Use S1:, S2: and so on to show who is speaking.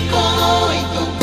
S1: muito